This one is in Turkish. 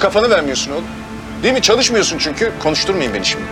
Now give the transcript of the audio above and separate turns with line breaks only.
kafanı vermiyorsun oğlum. Değil mi? Çalışmıyorsun çünkü. Konuşturmayın beni şimdi.